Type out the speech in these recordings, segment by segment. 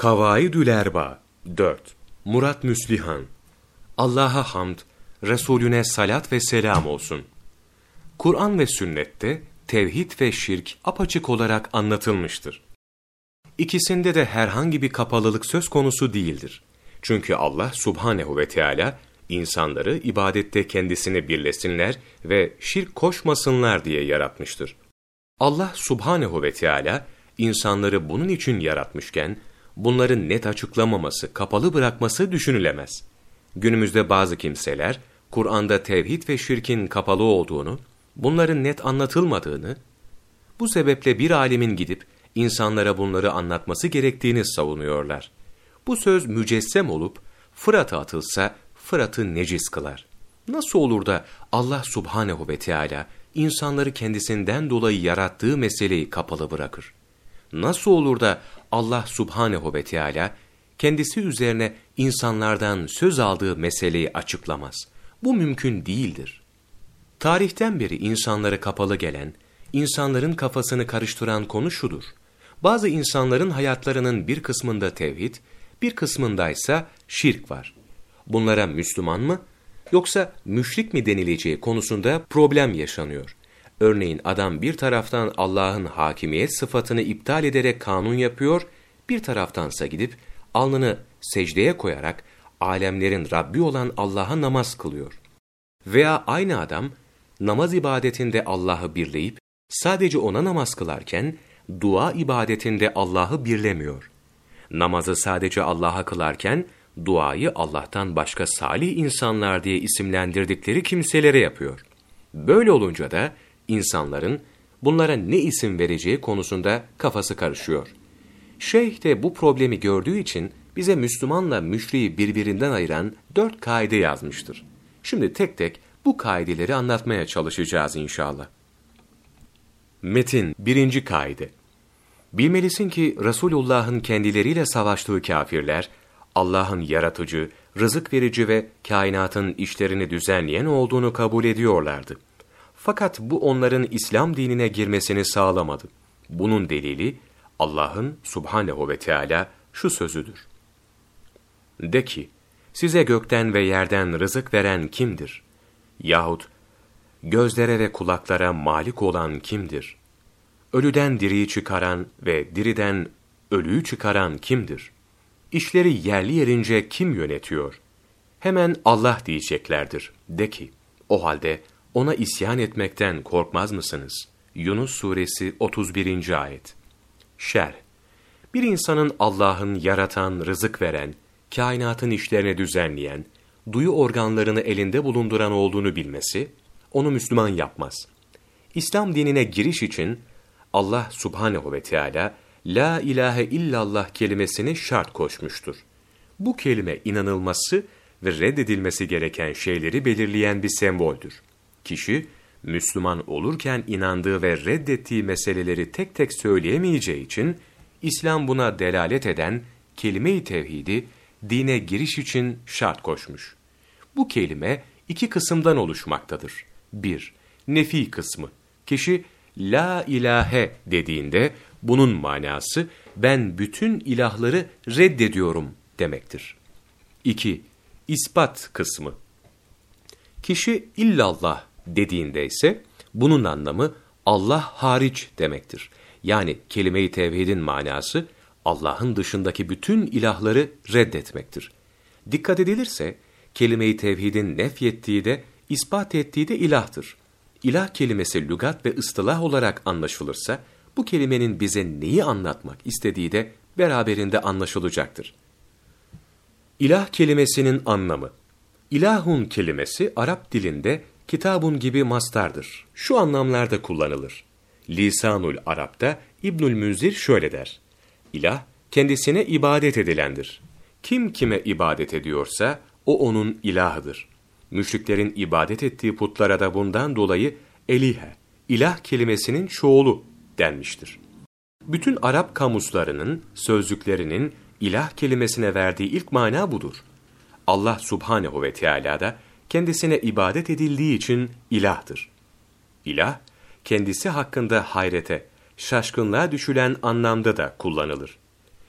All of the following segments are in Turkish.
Kavaidül Erba 4. Murat Müslihan Allah'a hamd, Resulüne salat ve selam olsun. Kur'an ve sünnette tevhid ve şirk apaçık olarak anlatılmıştır. İkisinde de herhangi bir kapalılık söz konusu değildir. Çünkü Allah subhanehu ve Teala insanları ibadette kendisini birlesinler ve şirk koşmasınlar diye yaratmıştır. Allah subhanehu ve Teala insanları bunun için yaratmışken, bunların net açıklamaması, kapalı bırakması düşünülemez. Günümüzde bazı kimseler, Kur'an'da tevhid ve şirkin kapalı olduğunu, bunların net anlatılmadığını, bu sebeple bir alimin gidip insanlara bunları anlatması gerektiğini savunuyorlar. Bu söz mücessem olup, Fırat'a atılsa, Fırat'ı necis kılar. Nasıl olur da Allah subhanehu ve Teala insanları kendisinden dolayı yarattığı meseleyi kapalı bırakır? Nasıl olur da Allah subhanehu ve Teala kendisi üzerine insanlardan söz aldığı meseleyi açıklamaz? Bu mümkün değildir. Tarihten beri insanlara kapalı gelen, insanların kafasını karıştıran konu şudur. Bazı insanların hayatlarının bir kısmında tevhid, bir kısmındaysa şirk var. Bunlara Müslüman mı yoksa müşrik mi denileceği konusunda problem yaşanıyor. Örneğin adam bir taraftan Allah'ın hakimiyet sıfatını iptal ederek kanun yapıyor, bir taraftansa gidip alnını secdeye koyarak alemlerin Rabbi olan Allah'a namaz kılıyor. Veya aynı adam namaz ibadetinde Allah'ı birleyip sadece ona namaz kılarken dua ibadetinde Allah'ı birlemiyor. Namazı sadece Allah'a kılarken duayı Allah'tan başka salih insanlar diye isimlendirdikleri kimselere yapıyor. Böyle olunca da insanların bunlara ne isim vereceği konusunda kafası karışıyor. Şeyh de bu problemi gördüğü için bize Müslümanla müşriği birbirinden ayıran dört kaide yazmıştır. Şimdi tek tek bu kaideleri anlatmaya çalışacağız inşallah. Metin birinci kaide Bilmelisin ki Resulullah'ın kendileriyle savaştığı kafirler, Allah'ın yaratıcı, rızık verici ve kainatın işlerini düzenleyen olduğunu kabul ediyorlardı. Fakat bu onların İslam dinine girmesini sağlamadı. Bunun delili Allah'ın subhanehu ve Teala şu sözüdür. De ki, size gökten ve yerden rızık veren kimdir? Yahut gözlere ve kulaklara malik olan kimdir? Ölüden diriyi çıkaran ve diriden ölüyü çıkaran kimdir? İşleri yerli yerince kim yönetiyor? Hemen Allah diyeceklerdir. De ki, o halde ona isyan etmekten korkmaz mısınız? Yunus Suresi 31. Ayet Şer Bir insanın Allah'ın yaratan, rızık veren, kainatın işlerini düzenleyen, duyu organlarını elinde bulunduran olduğunu bilmesi, onu Müslüman yapmaz. İslam dinine giriş için Allah subhanehu ve Teala La ilahe illallah kelimesini şart koşmuştur. Bu kelime inanılması ve reddedilmesi gereken şeyleri belirleyen bir semboldür. Kişi, Müslüman olurken inandığı ve reddettiği meseleleri tek tek söyleyemeyeceği için, İslam buna delalet eden kelime-i tevhidi, dine giriş için şart koşmuş. Bu kelime iki kısımdan oluşmaktadır. 1. Nefi kısmı. Kişi la ilahe dediğinde bunun manası ben bütün ilahları reddediyorum demektir. 2. İspat kısmı. Kişi illallah dediğinde ise bunun anlamı Allah hariç demektir. Yani kelime-i tevhidin manası Allah'ın dışındaki bütün ilahları reddetmektir. Dikkat edilirse kelime-i tevhidin nefyettiği de ispat ettiği de ilahtır. İlah kelimesi lügat ve ıstılah olarak anlaşılırsa bu kelimenin bize neyi anlatmak istediği de beraberinde anlaşılacaktır. İlah kelimesinin anlamı İlahun kelimesi Arap dilinde kitabun gibi mastardır. Şu anlamlarda kullanılır. Lisanul Arap'ta İbnül Münzir şöyle der. İlah, kendisine ibadet edilendir. Kim kime ibadet ediyorsa, o onun ilahıdır. Müşriklerin ibadet ettiği putlara da bundan dolayı elihe, ilah kelimesinin çoğulu denmiştir. Bütün Arap kamuslarının, sözlüklerinin ilah kelimesine verdiği ilk mana budur. Allah subhanehu ve Teala da kendisine ibadet edildiği için ilahtır. İlah, kendisi hakkında hayrete, şaşkınlığa düşülen anlamda da kullanılır.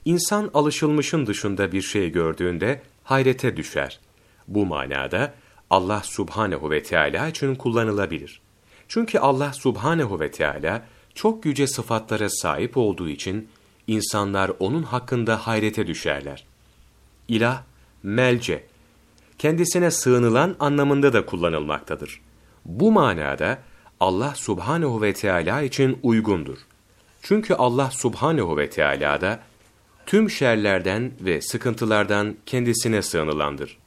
İnsan alışılmışın dışında bir şey gördüğünde hayrete düşer. Bu manada Allah subhanehu ve Teala için kullanılabilir. Çünkü Allah subhanehu ve Teala çok yüce sıfatlara sahip olduğu için insanlar onun hakkında hayrete düşerler. İlah, melce, kendisine sığınılan anlamında da kullanılmaktadır. Bu manada Allah subhanehu ve Teala için uygundur. Çünkü Allah subhanehu ve Teala da tüm şerlerden ve sıkıntılardan kendisine sığınılandır.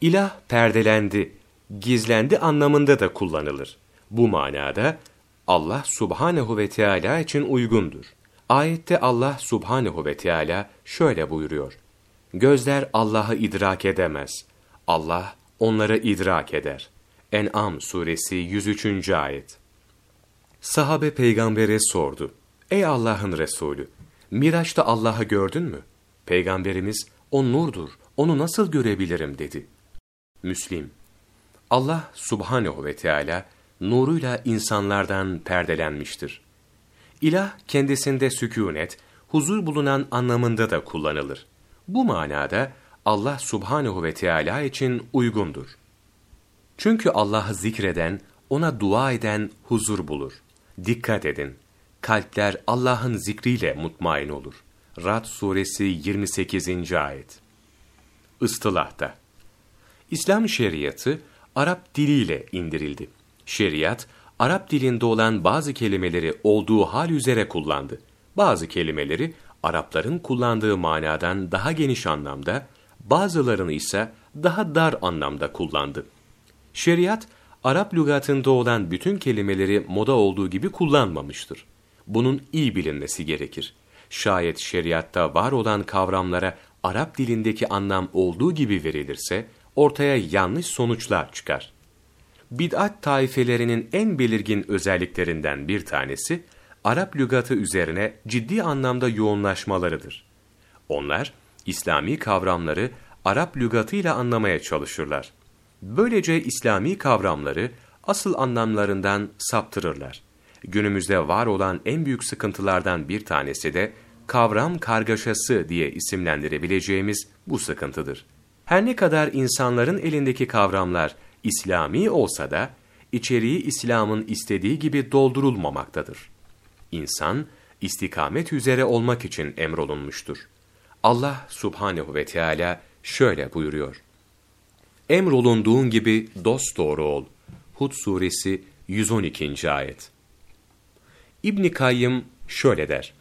İlah perdelendi, gizlendi anlamında da kullanılır. Bu manada Allah subhanehu ve Teala için uygundur. Ayette Allah subhanehu ve Teala şöyle buyuruyor. Gözler Allah'ı idrak edemez. Allah onları idrak eder. En'am suresi 103. ayet. Sahabe peygambere sordu. Ey Allah'ın Resulü, Miraç'ta Allah'ı gördün mü? Peygamberimiz, o nurdur, onu nasıl görebilirim dedi. Müslim, Allah subhanehu ve Teala nuruyla insanlardan perdelenmiştir. İlah kendisinde sükunet, huzur bulunan anlamında da kullanılır. Bu manada Allah subhanehu ve Teala için uygundur. Çünkü Allah'ı zikreden, ona dua eden huzur bulur. Dikkat edin, kalpler Allah'ın zikriyle mutmain olur. Rad suresi 28. ayet. Istılahta İslam şeriatı Arap diliyle indirildi. Şeriat, Arap dilinde olan bazı kelimeleri olduğu hal üzere kullandı. Bazı kelimeleri Arapların kullandığı manadan daha geniş anlamda, bazılarını ise daha dar anlamda kullandı. Şeriat, Arap lügatında olan bütün kelimeleri moda olduğu gibi kullanmamıştır. Bunun iyi bilinmesi gerekir. Şayet şeriatta var olan kavramlara Arap dilindeki anlam olduğu gibi verilirse, ortaya yanlış sonuçlar çıkar. Bid'at taifelerinin en belirgin özelliklerinden bir tanesi, Arap lügatı üzerine ciddi anlamda yoğunlaşmalarıdır. Onlar, İslami kavramları Arap lügatıyla anlamaya çalışırlar. Böylece İslami kavramları asıl anlamlarından saptırırlar. Günümüzde var olan en büyük sıkıntılardan bir tanesi de kavram kargaşası diye isimlendirebileceğimiz bu sıkıntıdır. Her ne kadar insanların elindeki kavramlar İslami olsa da içeriği İslam'ın istediği gibi doldurulmamaktadır. İnsan istikamet üzere olmak için emrolunmuştur. Allah Subhanehu ve Teala şöyle buyuruyor. Emrolunduğun gibi dost doğru ol. Hud suresi 112. ayet. İbn Kayyım şöyle der.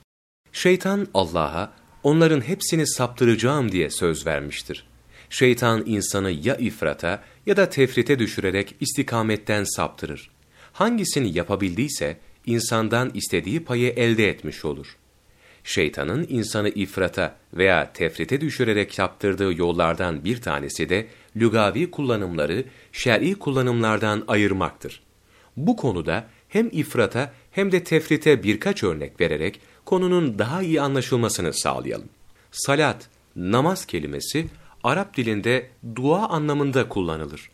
Şeytan Allah'a onların hepsini saptıracağım diye söz vermiştir. Şeytan insanı ya ifrata ya da tefrite düşürerek istikametten saptırır. Hangisini yapabildiyse insandan istediği payı elde etmiş olur. Şeytanın insanı ifrata veya tefrite düşürerek yaptırdığı yollardan bir tanesi de lügavi kullanımları şer'i kullanımlardan ayırmaktır. Bu konuda hem ifrata hem de tefrite birkaç örnek vererek konunun daha iyi anlaşılmasını sağlayalım. Salat, namaz kelimesi Arap dilinde dua anlamında kullanılır.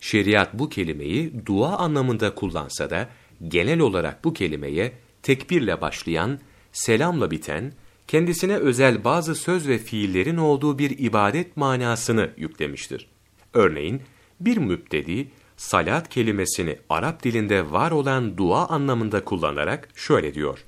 Şeriat bu kelimeyi dua anlamında kullansa da genel olarak bu kelimeye tekbirle başlayan, selamla biten, kendisine özel bazı söz ve fiillerin olduğu bir ibadet manasını yüklemiştir. Örneğin bir müptedi salat kelimesini Arap dilinde var olan dua anlamında kullanarak şöyle diyor.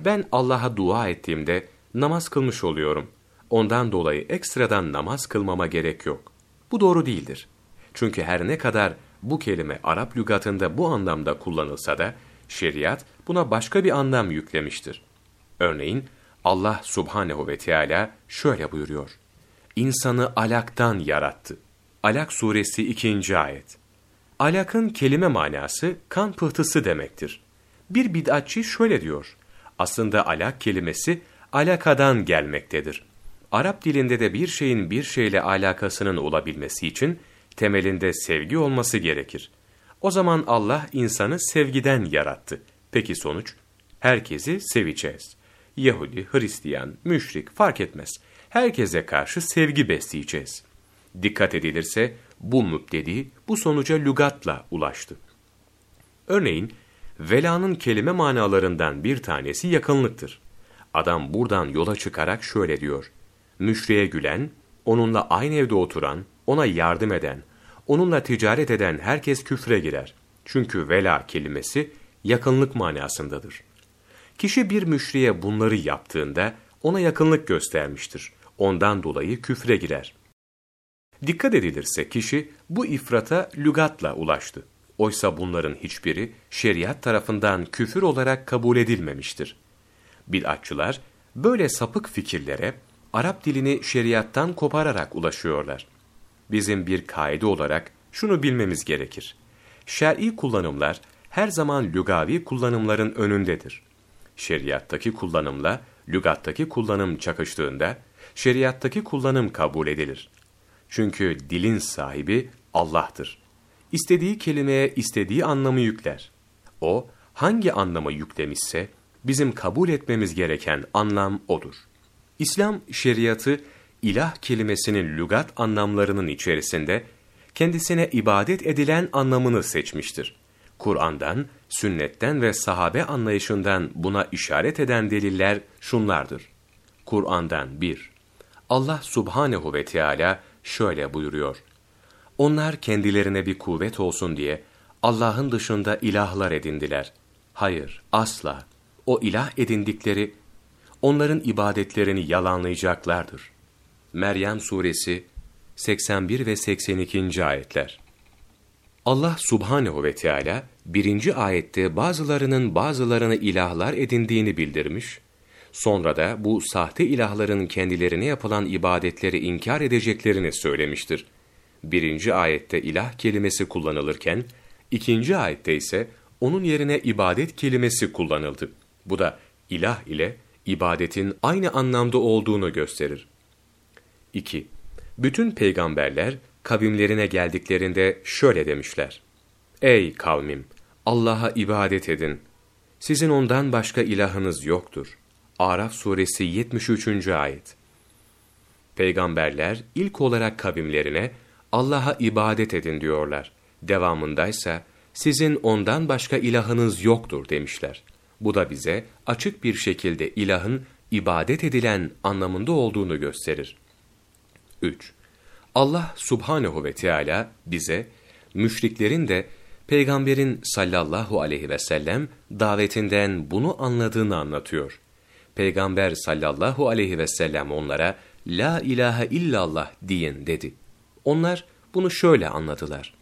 Ben Allah'a dua ettiğimde namaz kılmış oluyorum. Ondan dolayı ekstradan namaz kılmama gerek yok. Bu doğru değildir. Çünkü her ne kadar bu kelime Arap lügatında bu anlamda kullanılsa da şeriat buna başka bir anlam yüklemiştir. Örneğin Allah subhanehu ve Teala şöyle buyuruyor. İnsanı alaktan yarattı. Alak suresi 2. ayet. Alakın kelime manası kan pıhtısı demektir. Bir bid'atçı şöyle diyor. Aslında alak kelimesi alakadan gelmektedir. Arap dilinde de bir şeyin bir şeyle alakasının olabilmesi için temelinde sevgi olması gerekir. O zaman Allah insanı sevgiden yarattı. Peki sonuç? Herkesi seveceğiz. Yahudi, Hristiyan, müşrik fark etmez. Herkese karşı sevgi besleyeceğiz. Dikkat edilirse bu müptedi bu sonuca lügatla ulaştı. Örneğin, velanın kelime manalarından bir tanesi yakınlıktır. Adam buradan yola çıkarak şöyle diyor. Müşriye gülen, onunla aynı evde oturan, ona yardım eden, onunla ticaret eden herkes küfre girer. Çünkü vela kelimesi yakınlık manasındadır. Kişi bir müşriye bunları yaptığında ona yakınlık göstermiştir. Ondan dolayı küfre girer. Dikkat edilirse kişi bu ifrata lügatla ulaştı. Oysa bunların hiçbiri şeriat tarafından küfür olarak kabul edilmemiştir. Bid'atçılar böyle sapık fikirlere Arap dilini şeriattan kopararak ulaşıyorlar. Bizim bir kaide olarak şunu bilmemiz gerekir. Şer'i kullanımlar her zaman lügavi kullanımların önündedir. Şeriattaki kullanımla lügattaki kullanım çakıştığında şeriattaki kullanım kabul edilir. Çünkü dilin sahibi Allah'tır. İstediği kelimeye istediği anlamı yükler. O hangi anlamı yüklemişse bizim kabul etmemiz gereken anlam odur. İslam şeriatı ilah kelimesinin lügat anlamlarının içerisinde kendisine ibadet edilen anlamını seçmiştir. Kur'an'dan, sünnetten ve sahabe anlayışından buna işaret eden deliller şunlardır. Kur'an'dan 1. Allah subhanehu ve Teala şöyle buyuruyor. Onlar kendilerine bir kuvvet olsun diye Allah'ın dışında ilahlar edindiler. Hayır, asla. O ilah edindikleri, onların ibadetlerini yalanlayacaklardır. Meryem Suresi 81 ve 82. ayetler. Allah Subhanehu ve Teala birinci ayette bazılarının bazılarını ilahlar edindiğini bildirmiş, sonra da bu sahte ilahların kendilerine yapılan ibadetleri inkar edeceklerini söylemiştir. Birinci ayette ilah kelimesi kullanılırken, ikinci ayette ise onun yerine ibadet kelimesi kullanıldı. Bu da ilah ile ibadetin aynı anlamda olduğunu gösterir. 2. Bütün peygamberler kavimlerine geldiklerinde şöyle demişler. Ey kavmim! Allah'a ibadet edin. Sizin ondan başka ilahınız yoktur. Araf suresi 73. ayet. Peygamberler ilk olarak kavimlerine Allah'a ibadet edin diyorlar. Devamındaysa sizin ondan başka ilahınız yoktur demişler. Bu da bize açık bir şekilde ilahın ibadet edilen anlamında olduğunu gösterir. 3. Allah subhanehu ve Teala bize müşriklerin de peygamberin sallallahu aleyhi ve sellem davetinden bunu anladığını anlatıyor. Peygamber sallallahu aleyhi ve sellem onlara la ilahe illallah deyin dedi. Onlar bunu şöyle anladılar.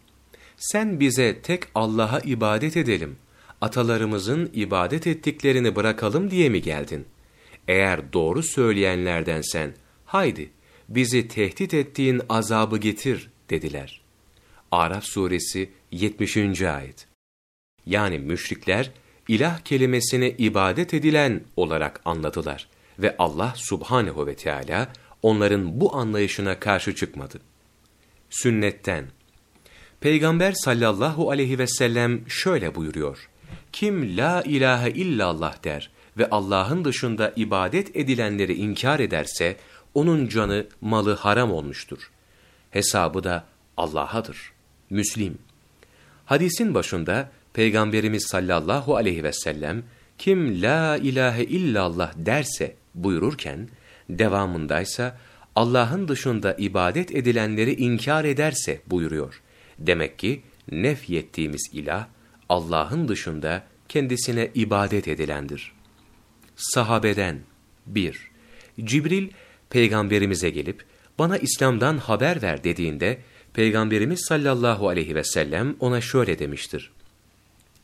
Sen bize tek Allah'a ibadet edelim, atalarımızın ibadet ettiklerini bırakalım diye mi geldin? Eğer doğru söyleyenlerden sen, haydi bizi tehdit ettiğin azabı getir dediler. Araf suresi 70. ayet. Yani müşrikler ilah kelimesini ibadet edilen olarak anladılar ve Allah subhanehu ve Teala onların bu anlayışına karşı çıkmadı. Sünnetten Peygamber sallallahu aleyhi ve sellem şöyle buyuruyor. Kim la ilahe illallah der ve Allah'ın dışında ibadet edilenleri inkar ederse onun canı, malı haram olmuştur. Hesabı da Allah'adır. Müslim. Hadisin başında Peygamberimiz sallallahu aleyhi ve sellem kim la ilahe illallah derse buyururken devamındaysa Allah'ın dışında ibadet edilenleri inkar ederse buyuruyor. Demek ki nefyettiğimiz ilah Allah'ın dışında kendisine ibadet edilendir. Sahabeden 1. Cibril peygamberimize gelip bana İslam'dan haber ver dediğinde peygamberimiz sallallahu aleyhi ve sellem ona şöyle demiştir.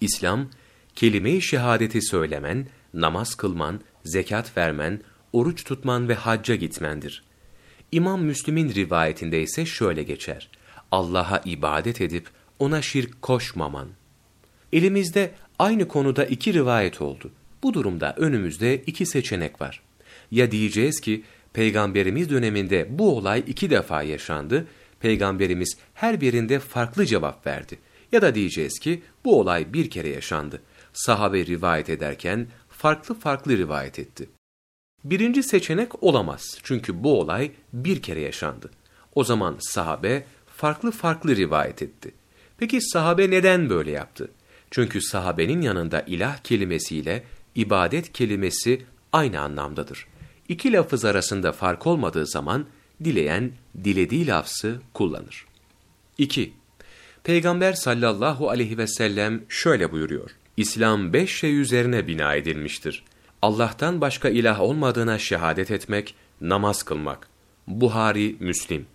İslam kelime-i şehadeti söylemen, namaz kılman, zekat vermen, oruç tutman ve hacca gitmendir. İmam Müslim'in rivayetinde ise şöyle geçer. Allah'a ibadet edip ona şirk koşmaman. Elimizde aynı konuda iki rivayet oldu. Bu durumda önümüzde iki seçenek var. Ya diyeceğiz ki Peygamberimiz döneminde bu olay iki defa yaşandı. Peygamberimiz her birinde farklı cevap verdi. Ya da diyeceğiz ki bu olay bir kere yaşandı. Sahabe rivayet ederken farklı farklı rivayet etti. Birinci seçenek olamaz. Çünkü bu olay bir kere yaşandı. O zaman sahabe farklı farklı rivayet etti. Peki sahabe neden böyle yaptı? Çünkü sahabenin yanında ilah kelimesiyle ibadet kelimesi aynı anlamdadır. İki lafız arasında fark olmadığı zaman dileyen dilediği lafzı kullanır. 2. Peygamber sallallahu aleyhi ve sellem şöyle buyuruyor. İslam beş şey üzerine bina edilmiştir. Allah'tan başka ilah olmadığına şehadet etmek, namaz kılmak. Buhari, Müslim.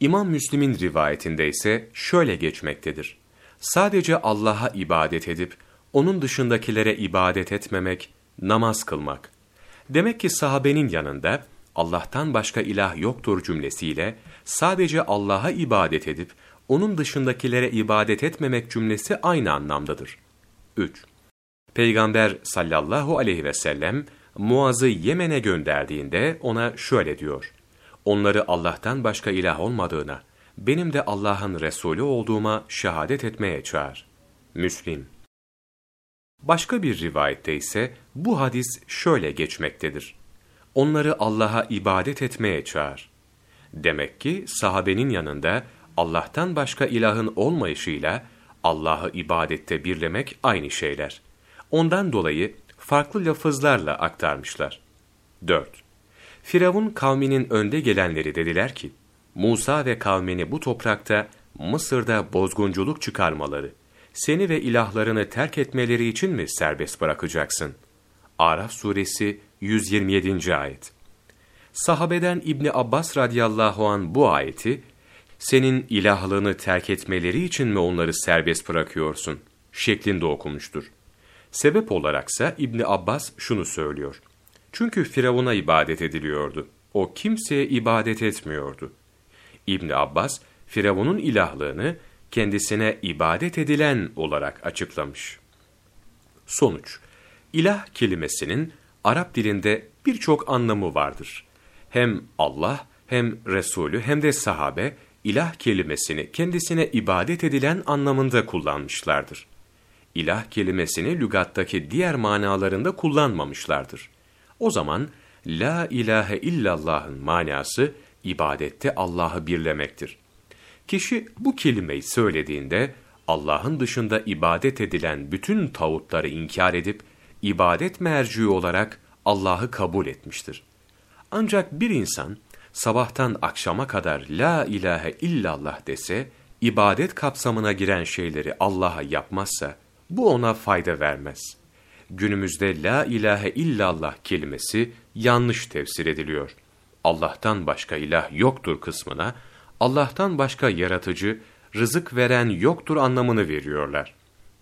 İmam Müslim'in rivayetinde ise şöyle geçmektedir. Sadece Allah'a ibadet edip, onun dışındakilere ibadet etmemek, namaz kılmak. Demek ki sahabenin yanında, Allah'tan başka ilah yoktur cümlesiyle, sadece Allah'a ibadet edip, onun dışındakilere ibadet etmemek cümlesi aynı anlamdadır. 3. Peygamber sallallahu aleyhi ve sellem, Muaz'ı Yemen'e gönderdiğinde ona şöyle diyor. Onları Allah'tan başka ilah olmadığına, benim de Allah'ın Resulü olduğuma şehadet etmeye çağır. Müslim Başka bir rivayette ise bu hadis şöyle geçmektedir. Onları Allah'a ibadet etmeye çağır. Demek ki sahabenin yanında Allah'tan başka ilahın olmayışıyla Allah'ı ibadette birlemek aynı şeyler. Ondan dolayı farklı lafızlarla aktarmışlar. 4. Firavun kavminin önde gelenleri dediler ki, Musa ve kavmini bu toprakta Mısır'da bozgunculuk çıkarmaları, seni ve ilahlarını terk etmeleri için mi serbest bırakacaksın? Araf suresi 127. ayet. Sahabeden İbni Abbas radıyallahu an bu ayeti, senin ilahlığını terk etmeleri için mi onları serbest bırakıyorsun? şeklinde okumuştur. Sebep olaraksa İbni Abbas şunu söylüyor. Çünkü Firavun'a ibadet ediliyordu. O kimseye ibadet etmiyordu. İbni Abbas, Firavun'un ilahlığını kendisine ibadet edilen olarak açıklamış. Sonuç, ilah kelimesinin Arap dilinde birçok anlamı vardır. Hem Allah, hem Resulü, hem de sahabe, ilah kelimesini kendisine ibadet edilen anlamında kullanmışlardır. İlah kelimesini lügattaki diğer manalarında kullanmamışlardır. O zaman, La ilahe illallah'ın manası, ibadette Allah'ı birlemektir. Kişi bu kelimeyi söylediğinde Allah'ın dışında ibadet edilen bütün tağutları inkar edip ibadet merci olarak Allah'ı kabul etmiştir. Ancak bir insan sabahtan akşama kadar la ilahe illallah dese, ibadet kapsamına giren şeyleri Allah'a yapmazsa bu ona fayda vermez. Günümüzde la ilahe illallah kelimesi yanlış tefsir ediliyor. Allah'tan başka ilah yoktur kısmına Allah'tan başka yaratıcı, rızık veren yoktur anlamını veriyorlar.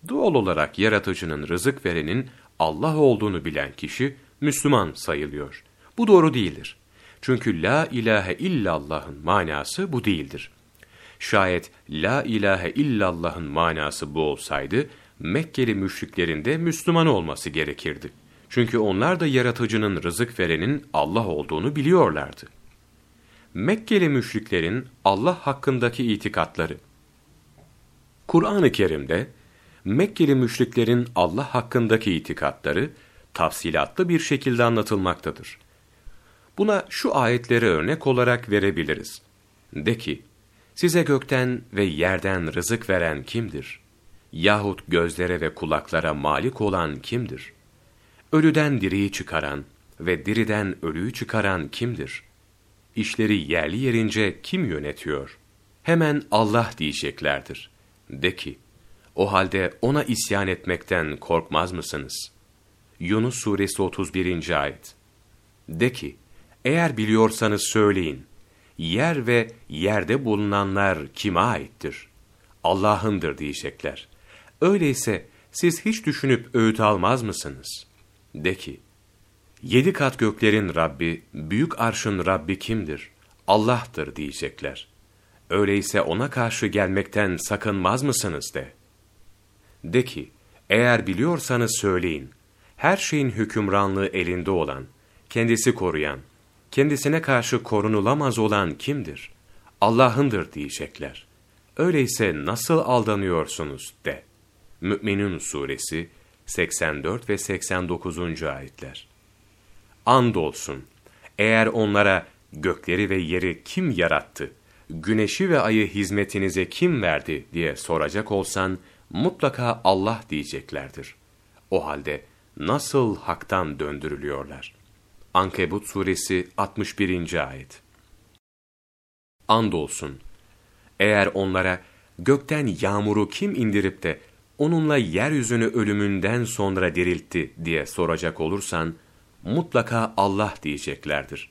Doğal olarak yaratıcının rızık verenin Allah olduğunu bilen kişi Müslüman sayılıyor. Bu doğru değildir. Çünkü la ilahe illallah'ın manası bu değildir. Şayet la ilahe illallah'ın manası bu olsaydı, Mekkeli müşriklerin de Müslüman olması gerekirdi. Çünkü onlar da yaratıcının rızık verenin Allah olduğunu biliyorlardı. Mekkeli müşriklerin Allah hakkındaki itikatları. Kur'an-ı Kerim'de Mekkeli müşriklerin Allah hakkındaki itikatları tafsilatlı bir şekilde anlatılmaktadır. Buna şu ayetleri örnek olarak verebiliriz. De ki, size gökten ve yerden rızık veren kimdir? Yahut gözlere ve kulaklara malik olan kimdir? Ölüden diriyi çıkaran ve diriden ölüyü çıkaran kimdir?'' işleri yerli yerince kim yönetiyor? Hemen Allah diyeceklerdir. De ki, o halde ona isyan etmekten korkmaz mısınız? Yunus suresi 31. ayet. De ki, eğer biliyorsanız söyleyin, yer ve yerde bulunanlar kime aittir? Allah'ındır diyecekler. Öyleyse siz hiç düşünüp öğüt almaz mısınız? De ki, Yedi kat göklerin Rabbi, büyük arşın Rabbi kimdir? Allah'tır diyecekler. Öyleyse ona karşı gelmekten sakınmaz mısınız de. De ki, eğer biliyorsanız söyleyin, her şeyin hükümranlığı elinde olan, kendisi koruyan, kendisine karşı korunulamaz olan kimdir? Allah'ındır diyecekler. Öyleyse nasıl aldanıyorsunuz de. Mü'minun suresi 84 ve 89. ayetler. Andolsun, eğer onlara gökleri ve yeri kim yarattı, güneşi ve ayı hizmetinize kim verdi diye soracak olsan, mutlaka Allah diyeceklerdir. O halde nasıl haktan döndürülüyorlar? Ankebut suresi 61. ayet. Andolsun, eğer onlara gökten yağmuru kim indirip de onunla yeryüzünü ölümünden sonra diriltti diye soracak olursan, mutlaka Allah diyeceklerdir.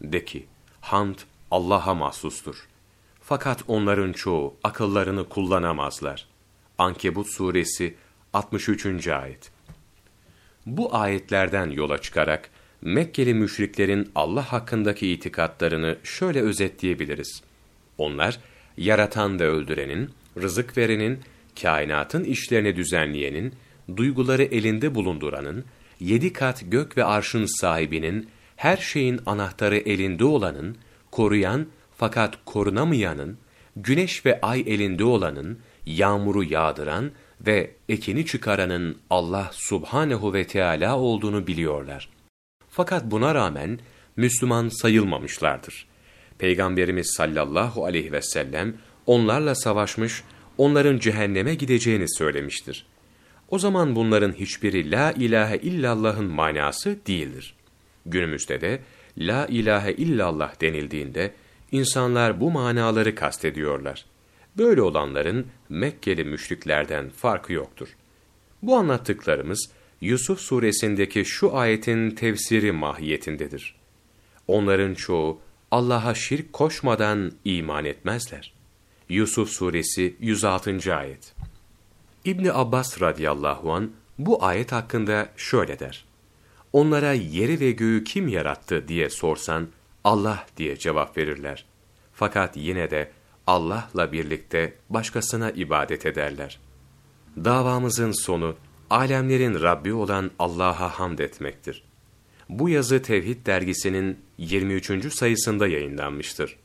De ki, hamd Allah'a mahsustur. Fakat onların çoğu akıllarını kullanamazlar. Ankebut suresi 63. ayet. Bu ayetlerden yola çıkarak Mekkeli müşriklerin Allah hakkındaki itikatlarını şöyle özetleyebiliriz. Onlar, yaratan ve öldürenin, rızık verenin, kainatın işlerini düzenleyenin, duyguları elinde bulunduranın, yedi kat gök ve arşın sahibinin, her şeyin anahtarı elinde olanın, koruyan fakat korunamayanın, güneş ve ay elinde olanın, yağmuru yağdıran ve ekini çıkaranın Allah subhanehu ve Teala olduğunu biliyorlar. Fakat buna rağmen Müslüman sayılmamışlardır. Peygamberimiz sallallahu aleyhi ve sellem onlarla savaşmış, onların cehenneme gideceğini söylemiştir. O zaman bunların hiçbiri la ilahe illallah'ın manası değildir. Günümüzde de la ilahe illallah denildiğinde insanlar bu manaları kastediyorlar. Böyle olanların Mekkeli müşriklerden farkı yoktur. Bu anlattıklarımız Yusuf suresindeki şu ayetin tefsiri mahiyetindedir. Onların çoğu Allah'a şirk koşmadan iman etmezler. Yusuf suresi 106. ayet. İbni Abbas radıyallahu an bu ayet hakkında şöyle der. Onlara yeri ve göğü kim yarattı diye sorsan Allah diye cevap verirler. Fakat yine de Allah'la birlikte başkasına ibadet ederler. Davamızın sonu alemlerin Rabbi olan Allah'a hamd etmektir. Bu yazı Tevhid dergisinin 23. sayısında yayınlanmıştır.